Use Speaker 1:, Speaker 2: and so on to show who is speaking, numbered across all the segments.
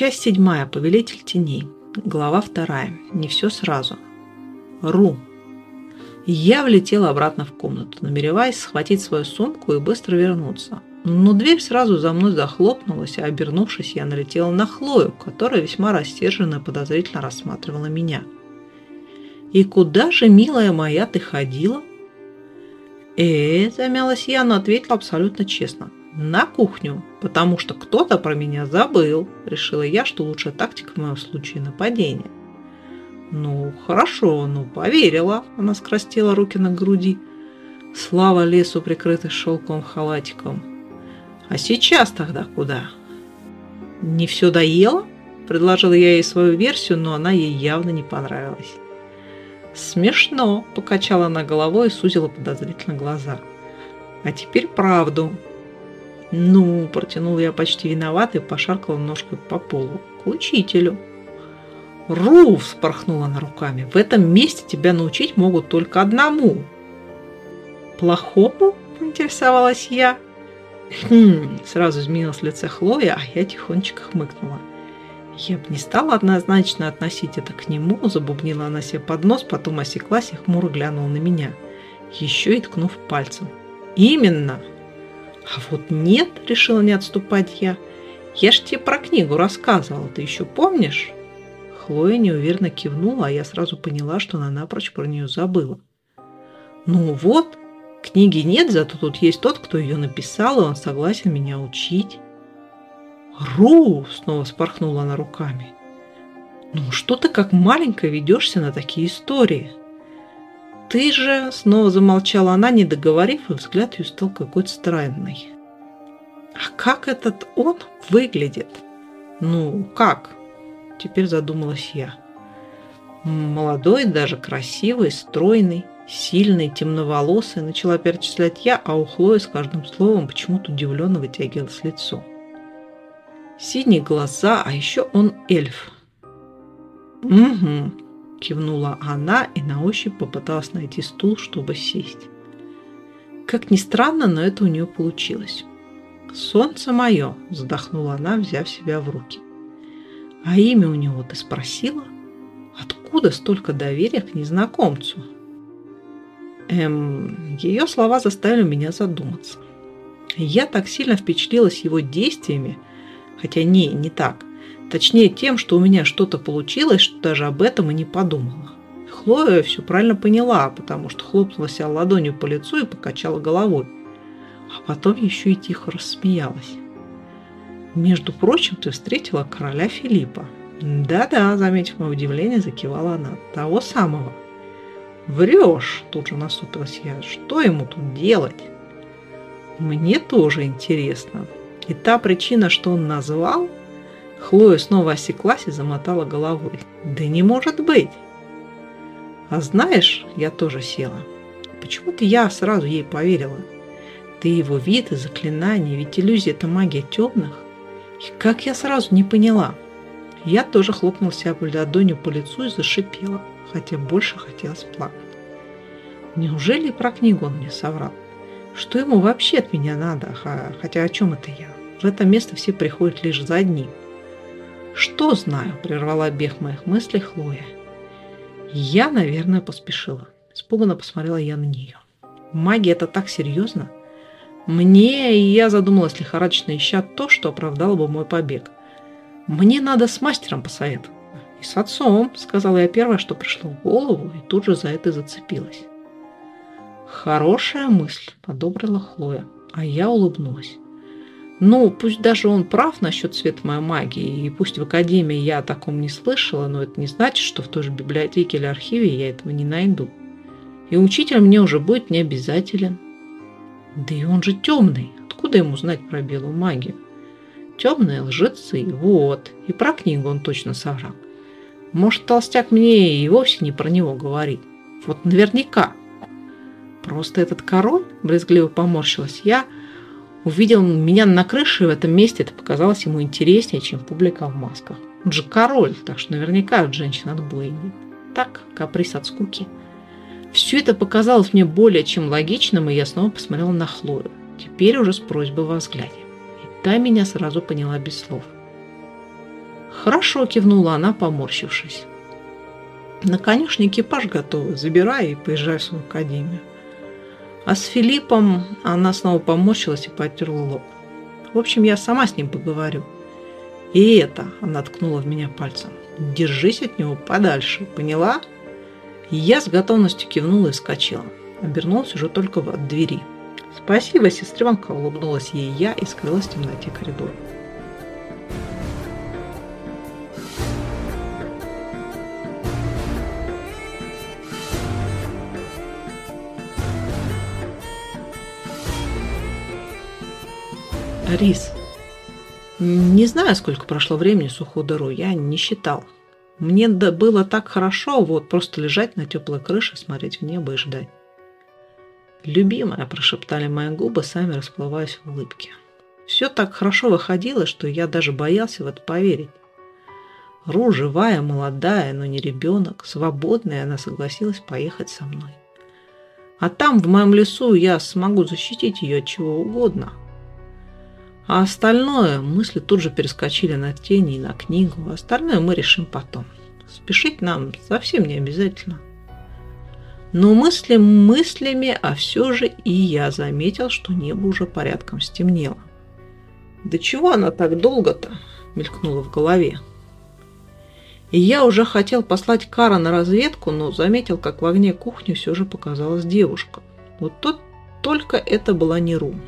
Speaker 1: Часть седьмая. Повелитель теней. Глава вторая. Не все сразу. Ру. Я влетела обратно в комнату, намереваясь схватить свою сумку и быстро вернуться. Но дверь сразу за мной захлопнулась, а обернувшись, я налетела на Хлою, которая весьма растерженно и подозрительно рассматривала меня. «И куда же, милая моя, ты ходила?» «Э, замялась я, но ответила абсолютно честно. На кухню, потому что кто-то про меня забыл. Решила я, что лучшая тактика в моем случае нападение. Ну, хорошо, ну, поверила. Она скрестила руки на груди. Слава лесу, прикрытый шелковым халатиком. А сейчас тогда куда? Не все доела? Предложила я ей свою версию, но она ей явно не понравилась. «Смешно», – покачала она головой и сузила подозрительно глаза. «А теперь правду». «Ну», – протянул я почти виноват и пошаркала ножкой по полу. «К учителю». «Ру!» – вспорхнула она руками. «В этом месте тебя научить могут только одному». «Плохому?» – поинтересовалась я. «Хм!» – сразу изменилось лице Хлоя, а я тихонечко хмыкнула. Я бы не стала однозначно относить это к нему, забубнила она себе под нос, потом осеклась и хмуро глянула на меня, еще и ткнув пальцем. «Именно!» «А вот нет!» – решила не отступать я. «Я ж тебе про книгу рассказывала, ты еще помнишь?» Хлоя неуверенно кивнула, а я сразу поняла, что она напрочь про нее забыла. «Ну вот, книги нет, зато тут есть тот, кто ее написал, и он согласен меня учить». «Ру!» – снова спорхнула она руками. «Ну что ты как маленькая ведешься на такие истории?» «Ты же...» – снова замолчала она, не договорив, и взгляд ее стал какой-то странный. «А как этот он выглядит?» «Ну, как?» – теперь задумалась я. «Молодой, даже красивый, стройный, сильный, темноволосый», – начала перечислять я, а у Хлои с каждым словом почему-то удивленно вытягивалось лицо синие глаза, а еще он эльф. «Угу», – кивнула она и на ощупь попыталась найти стул, чтобы сесть. Как ни странно, но это у нее получилось. «Солнце мое!» – вздохнула она, взяв себя в руки. «А имя у него ты спросила? Откуда столько доверия к незнакомцу?» Эм, ее слова заставили меня задуматься. Я так сильно впечатлилась его действиями – Хотя не, не так. Точнее тем, что у меня что-то получилось, что даже об этом и не подумала. Хлоя все правильно поняла, потому что хлопнула себя ладонью по лицу и покачала головой. А потом еще и тихо рассмеялась. «Между прочим, ты встретила короля Филиппа». «Да-да», — заметив мое удивление, закивала она. «Того самого». «Врешь!» – тут же насупилась я. «Что ему тут делать?» «Мне тоже интересно», и та причина, что он назвал, Хлоя снова осеклась и замотала головой. Да не может быть! А знаешь, я тоже села. Почему-то я сразу ей поверила. Ты его вид и заклинание, ведь иллюзия – это магия темных. И как я сразу не поняла. Я тоже хлопнула себя ладонью по лицу и зашипела, хотя больше хотелось плакать. Неужели про книгу он мне соврал? Что ему вообще от меня надо? Хотя о чем это я? В это место все приходят лишь за одним. «Что знаю?» – прервала бег моих мыслей Хлоя. Я, наверное, поспешила. Испуганно посмотрела я на нее. Магия – это так серьезно? Мне, и я задумалась лихорадочно, ища то, что оправдало бы мой побег. Мне надо с мастером посоветовать. И с отцом, сказала я первое, что пришло в голову, и тут же за это зацепилась. Хорошая мысль, подобрала Хлоя, а я улыбнулась. Ну, пусть даже он прав насчет цвета моей магии, и пусть в академии я о таком не слышала, но это не значит, что в той же библиотеке или архиве я этого не найду. И учитель мне уже будет не обязателен. Да и он же темный. Откуда ему знать про белую магию? Темные лжецы, вот. И про книгу он точно соврал. Может, толстяк мне и вовсе не про него говорит. Вот наверняка. Просто этот король, брезгливо поморщилась я, — увидел меня на крыше, и в этом месте это показалось ему интереснее, чем публика в масках. Он же король, так что наверняка от женщин нет. Так, каприз от скуки. Все это показалось мне более чем логичным, и я снова посмотрела на Хлою. Теперь уже с просьбой во взгляде. И та меня сразу поняла без слов. Хорошо кивнула она, поморщившись. На конюшне экипаж готовы, забирай и поезжай в свою академию. А с Филиппом она снова поморщилась и потерла лоб. В общем, я сама с ним поговорю. И это, она ткнула в меня пальцем, держись от него подальше, поняла? я с готовностью кивнула и вскочила. Обернулась уже только от двери. «Спасибо, сестренка!» – улыбнулась ей я и скрылась в темноте коридора. Рис. Не знаю, сколько прошло времени с ухода я не считал. Мне было так хорошо, вот просто лежать на теплой крыше, смотреть в небо и ждать. «Любимая», – прошептали мои губы, сами расплываясь в улыбке. Все так хорошо выходило, что я даже боялся в это поверить. Ру живая, молодая, но не ребенок, свободная, она согласилась поехать со мной. А там, в моем лесу, я смогу защитить ее от чего угодно – а остальное, мысли тут же перескочили на тени и на книгу. Остальное мы решим потом. Спешить нам совсем не обязательно. Но мысли мыслями, а все же и я заметил, что небо уже порядком стемнело. «Да чего она так долго-то?» – мелькнуло в голове. И я уже хотел послать Кара на разведку, но заметил, как в огне кухни все же показалась девушка. Вот тут только это была не Рум.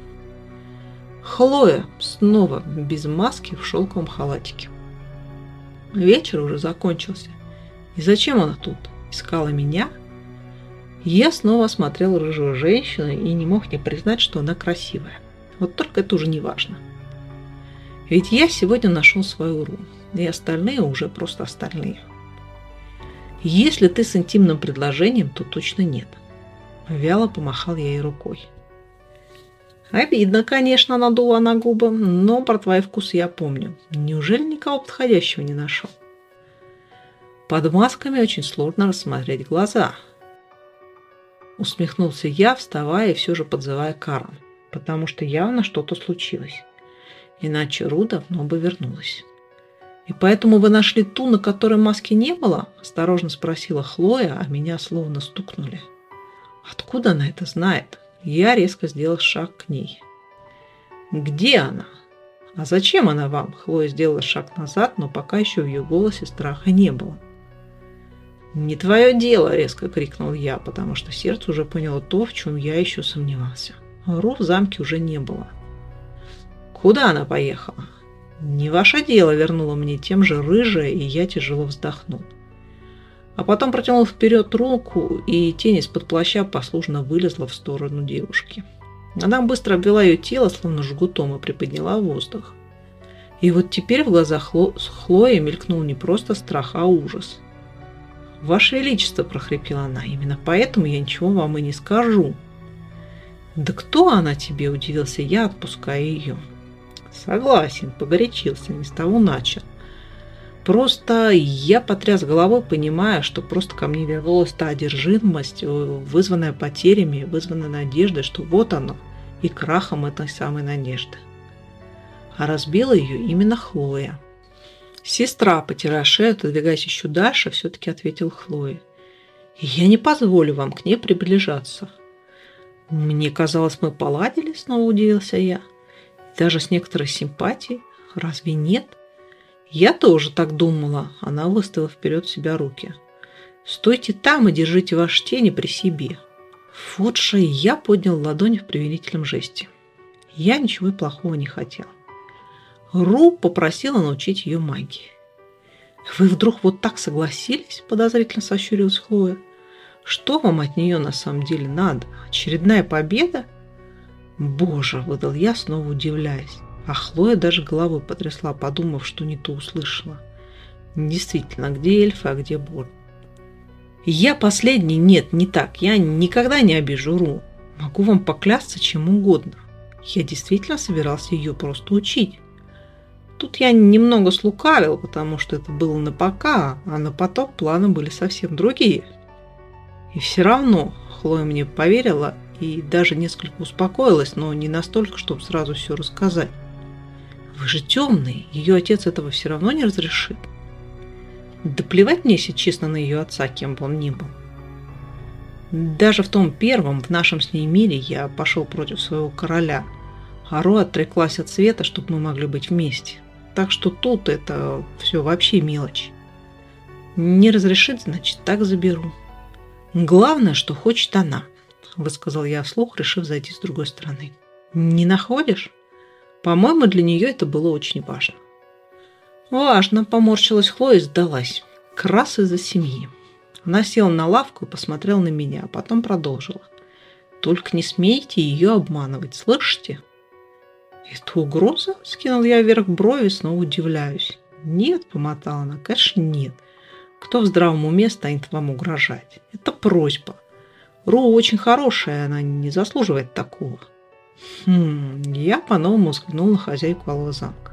Speaker 1: Хлоя снова без маски в шелковом халатике. Вечер уже закончился. И зачем она тут? Искала меня? Я снова осмотрел рыжую женщину и не мог не признать, что она красивая. Вот только это уже не важно. Ведь я сегодня нашел свою ру, и остальные уже просто остальные. Если ты с интимным предложением, то точно нет. Вяло помахал я ей рукой. Обидно, конечно, надула на губы, но про твой вкус я помню. Неужели никого подходящего не нашел? Под масками очень сложно рассмотреть глаза. Усмехнулся я, вставая и все же подзывая Карен, потому что явно что-то случилось. Иначе Ру давно бы вернулась. «И поэтому вы нашли ту, на которой маски не было?» – осторожно спросила Хлоя, а меня словно стукнули. «Откуда она это знает?» Я резко сделал шаг к ней. «Где она?» «А зачем она вам?» Хлоя сделала шаг назад, но пока еще в ее голосе страха не было. «Не твое дело!» – резко крикнул я, потому что сердце уже поняло то, в чем я еще сомневался. Ру в замке уже не было. «Куда она поехала?» «Не ваше дело!» – вернула мне тем же рыжая, и я тяжело вздохнул. А потом протянул вперед руку, и тень из-под плаща послушно вылезла в сторону девушки. Она быстро обвела ее тело, словно жгутом, и приподняла воздух. И вот теперь в глазах Хло... Хлои мелькнул не просто страх, а ужас. «Ваше Величество!» – прохрипела она. «Именно поэтому я ничего вам и не скажу». «Да кто она тебе?» – удивился я, отпуская ее. «Согласен, погорячился, не с того начал. Просто я потряс головой, понимая, что просто ко мне вернулась та одержимость, э, вызванная потерями, вызванная надеждой, что вот оно, и крахом этой самой надежды. А разбила ее именно Хлоя. Сестра, потирая шею, отодвигаясь еще дальше, все-таки ответил Хлое. «Я не позволю вам к ней приближаться». «Мне казалось, мы поладили», — снова удивился я. «Даже с некоторой симпатией. Разве нет?» «Я тоже так думала», – она выставила вперед себя руки. «Стойте там и держите ваши тени при себе». Вот же я поднял ладонь в привелительном жесте. Я ничего плохого не хотел. Ру попросила научить ее магии. «Вы вдруг вот так согласились?» – подозрительно сощурилась Хлоя. «Что вам от нее на самом деле надо? Очередная победа?» «Боже!» – выдал я, снова удивляясь. А Хлоя даже головой потрясла, подумав, что не то услышала. Действительно, где эльфы, а где Бор? Я последний? Нет, не так. Я никогда не обижу Ру. Могу вам поклясться чем угодно. Я действительно собирался ее просто учить. Тут я немного слукавил, потому что это было на пока, а на потом планы были совсем другие. И все равно Хлоя мне поверила и даже несколько успокоилась, но не настолько, чтобы сразу все рассказать. Вы же темный, ее отец этого все равно не разрешит. Да плевать мне, если честно, на ее отца, кем бы он ни был. Даже в том первом, в нашем с ней мире, я пошел против своего короля. Аро отреклась от света, чтобы мы могли быть вместе. Так что тут это все вообще мелочь. Не разрешит, значит, так заберу. Главное, что хочет она, высказал я вслух, решив зайти с другой стороны. Не находишь? По-моему, для нее это было очень важно. Важно, поморщилась Хлоя и сдалась. Крас из-за семьи. Она села на лавку и посмотрела на меня, а потом продолжила. Только не смейте ее обманывать, слышите? Это угроза? Скинул я вверх брови, снова удивляюсь. Нет, помотала она, конечно, нет. Кто в здравом уме станет вам угрожать? Это просьба. Ру очень хорошая, она не заслуживает такого. Хм, я по-новому взглянул на хозяйку Алого замка.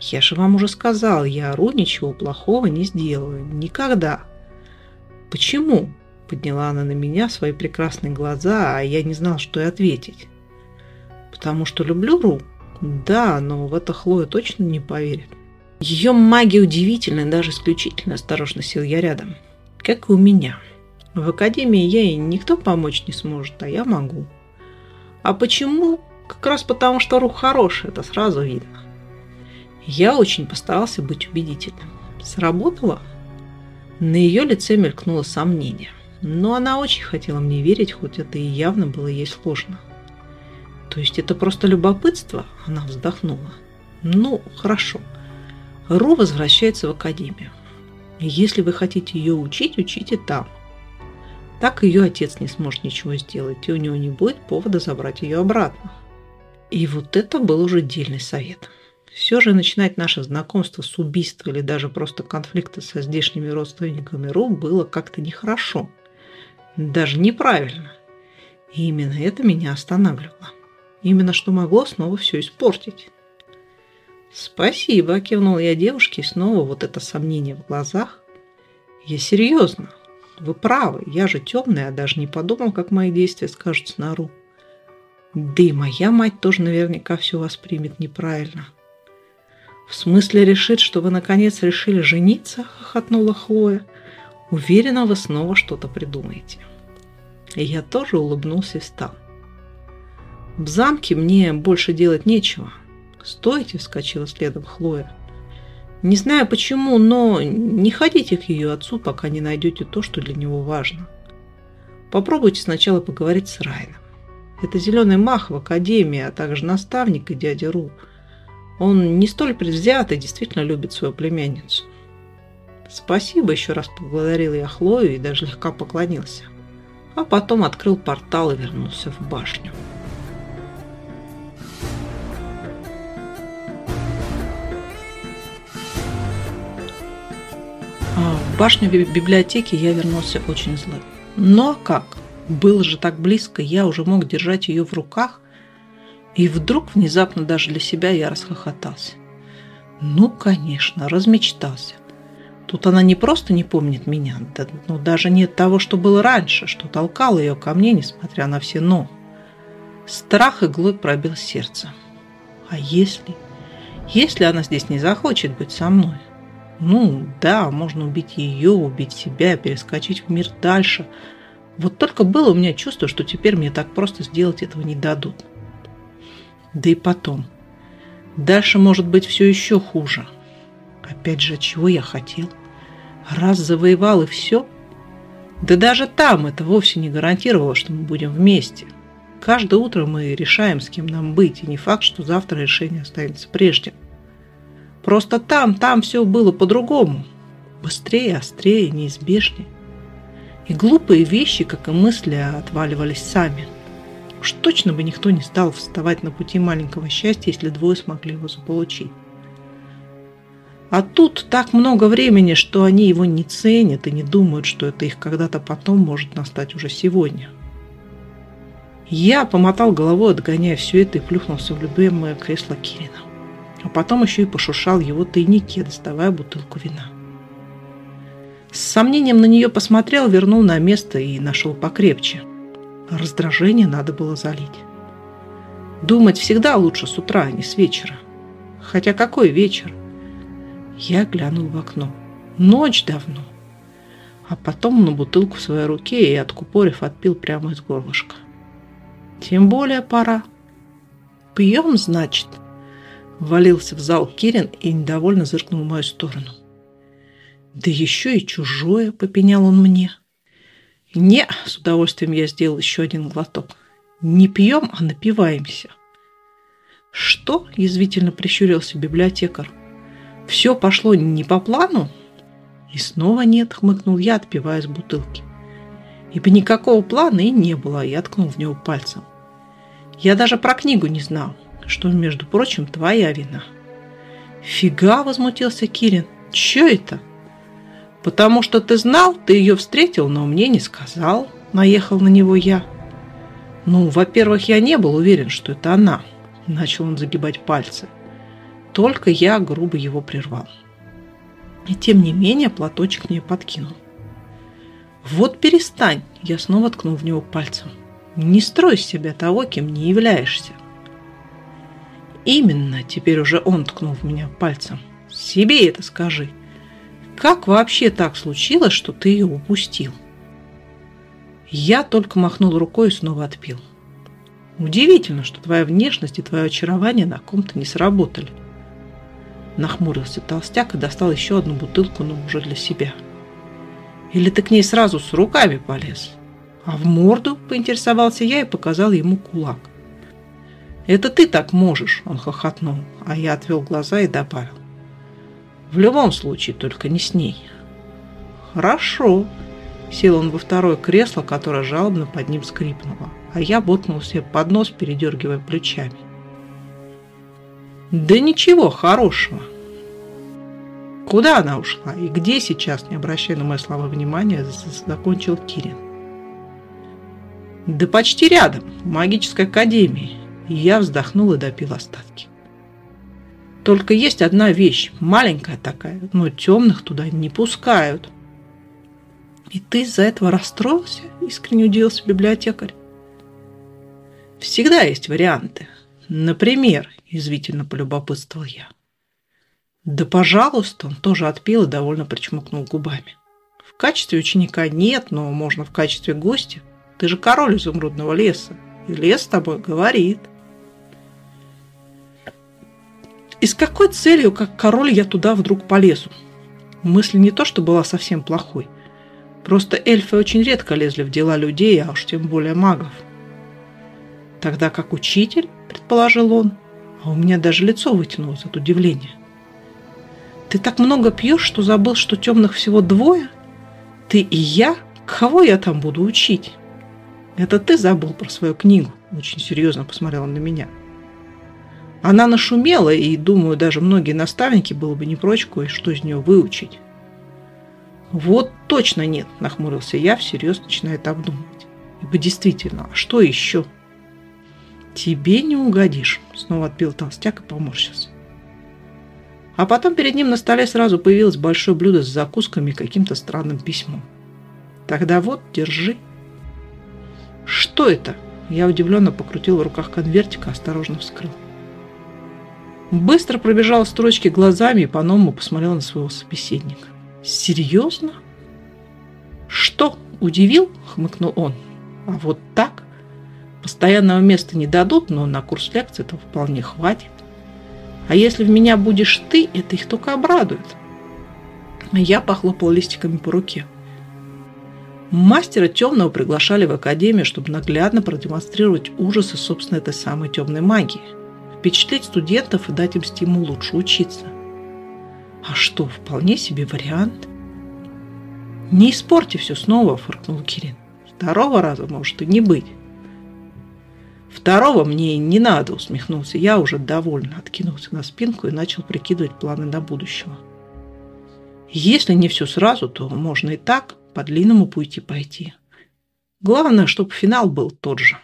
Speaker 1: Я же вам уже сказал, я Ру ничего плохого не сделаю. Никогда. Почему? Подняла она на меня свои прекрасные глаза, а я не знал, что и ответить. Потому что люблю Ру? Да, но в это Хлоя точно не поверит. Ее магия удивительная, даже исключительно осторожно сел я рядом. Как и у меня. В академии ей никто помочь не сможет, а я могу. А почему? Как раз потому, что рух хороший, это сразу видно. Я очень постарался быть убедительным. Сработало? На ее лице мелькнуло сомнение. Но она очень хотела мне верить, хоть это и явно было ей сложно. То есть это просто любопытство? Она вздохнула. Ну, хорошо. Ру возвращается в академию. Если вы хотите ее учить, учите там. Так ее отец не сможет ничего сделать, и у него не будет повода забрать ее обратно. И вот это был уже дельный совет. Все же начинать наше знакомство с убийства или даже просто конфликта со здешними родственниками Ру было как-то нехорошо. Даже неправильно. И именно это меня останавливало. Именно что могло снова все испортить. «Спасибо», – кивнул я девушке, и снова вот это сомнение в глазах. «Я серьезно. Вы правы, я же темная, а даже не подумал, как мои действия скажутся на Ру. Да и моя мать тоже наверняка все воспримет неправильно. В смысле решит, что вы наконец решили жениться, хохотнула Хлоя. Уверена, вы снова что-то придумаете. И я тоже улыбнулся и встал. В замке мне больше делать нечего. Стойте, вскочила следом Хлоя. Не знаю почему, но не ходите к ее отцу, пока не найдете то, что для него важно. Попробуйте сначала поговорить с Райном. Это зеленый мах в академии, а также наставник и дядя Ру. Он не столь предвзят и действительно любит свою племянницу. Спасибо, еще раз поблагодарил я Хлою и даже слегка поклонился. А потом открыл портал и вернулся в башню. Башню библиотеки я вернулся очень злым. Но как? Было же так близко, я уже мог держать ее в руках, и вдруг внезапно даже для себя я расхохотался. Ну, конечно, размечтался. Тут она не просто не помнит меня, да, ну, даже нет того, что было раньше, что толкало ее ко мне, несмотря на все «но». Страх иглой пробил сердце. А если? Если она здесь не захочет быть со мной? Ну, да, можно убить ее, убить себя, перескочить в мир дальше. Вот только было у меня чувство, что теперь мне так просто сделать этого не дадут. Да и потом. Дальше может быть все еще хуже. Опять же, чего я хотел? Раз завоевал и все? Да даже там это вовсе не гарантировало, что мы будем вместе. Каждое утро мы решаем, с кем нам быть, и не факт, что завтра решение останется прежним. Просто там, там все было по-другому. Быстрее, острее, неизбежнее. И глупые вещи, как и мысли, отваливались сами. Уж точно бы никто не стал вставать на пути маленького счастья, если двое смогли его заполучить. А тут так много времени, что они его не ценят и не думают, что это их когда-то потом может настать уже сегодня. Я помотал головой, отгоняя все это, и плюхнулся в любимое кресло Кирина а потом еще и пошуршал его тайнике, доставая бутылку вина. С сомнением на нее посмотрел, вернул на место и нашел покрепче. Раздражение надо было залить. Думать всегда лучше с утра, а не с вечера. Хотя какой вечер? Я глянул в окно. Ночь давно. А потом на бутылку в своей руке и, откупорив, отпил прямо из горлышка. Тем более пора. Пьем, значит. Валился в зал Кирин и недовольно зыркнул в мою сторону. Да еще и чужое, попенял он мне. Не, с удовольствием я сделал еще один глоток. Не пьем, а напиваемся. Что? Язвительно прищурился библиотекарь. Все пошло не по плану? И снова нет, хмыкнул я, отпивая из бутылки. Ибо никакого плана и не было, я ткнул в него пальцем. Я даже про книгу не знал, что, между прочим, твоя вина. Фига, возмутился Кирин. Че это? Потому что ты знал, ты ее встретил, но мне не сказал. Наехал на него я. Ну, во-первых, я не был уверен, что это она. Начал он загибать пальцы. Только я грубо его прервал. И тем не менее платочек мне подкинул. «Вот перестань!» Я снова ткнул в него пальцем. «Не строй из себя того, кем не являешься!» «Именно!» Теперь уже он ткнул в меня пальцем. «Себе это скажи!» Как вообще так случилось, что ты ее упустил? Я только махнул рукой и снова отпил. Удивительно, что твоя внешность и твое очарование на ком-то не сработали. Нахмурился толстяк и достал еще одну бутылку, но уже для себя. Или ты к ней сразу с руками полез? А в морду поинтересовался я и показал ему кулак. «Это ты так можешь!» – он хохотнул, а я отвел глаза и добавил. В любом случае, только не с ней. Хорошо. Сел он во второе кресло, которое жалобно под ним скрипнуло, а я ботнул себе под нос, передергивая плечами. Да ничего хорошего. Куда она ушла и где сейчас, не обращая на мои слова внимания, закончил Кирин. Да почти рядом, в магической академии. И я вздохнул и допил остатки. Только есть одна вещь, маленькая такая, но темных туда не пускают. И ты из-за этого расстроился? Искренне удивился библиотекарь. Всегда есть варианты. Например, извительно полюбопытствовал я. Да, пожалуйста, он тоже отпил и довольно причмокнул губами. В качестве ученика нет, но можно в качестве гостя. Ты же король изумрудного леса, и лес с тобой говорит. И с какой целью, как король, я туда вдруг полезу? Мысль не то, что была совсем плохой. Просто эльфы очень редко лезли в дела людей, а уж тем более магов. Тогда как учитель, предположил он, а у меня даже лицо вытянулось от удивления. Ты так много пьешь, что забыл, что темных всего двое? Ты и я? Кого я там буду учить? Это ты забыл про свою книгу? Очень серьезно посмотрел он на меня. — она нашумела, и, думаю, даже многие наставники было бы не прочь кое-что из нее выучить. «Вот точно нет», – нахмурился я, всерьез начинает обдумывать. «Ибо действительно, а что еще?» «Тебе не угодишь», – снова отпил толстяк и поморщился. А потом перед ним на столе сразу появилось большое блюдо с закусками и каким-то странным письмом. «Тогда вот, держи». «Что это?» Я удивленно покрутил в руках конвертик и осторожно вскрыл. Быстро пробежал строчки глазами и по-новому посмотрел на своего собеседника. «Серьезно?» «Что, удивил?» – хмыкнул он. «А вот так? Постоянного места не дадут, но на курс лекций этого вполне хватит. А если в меня будешь ты, это их только обрадует». Я похлопал листиками по руке. Мастера темного приглашали в академию, чтобы наглядно продемонстрировать ужасы собственной этой самой темной магии – впечатлить студентов и дать им стимул лучше учиться. А что, вполне себе вариант. Не испорти все снова, фыркнул Кирин. Второго раза может и не быть. Второго мне не надо, усмехнулся. Я уже довольно откинулся на спинку и начал прикидывать планы на будущего. Если не все сразу, то можно и так по длинному пути пойти. Главное, чтобы финал был тот же.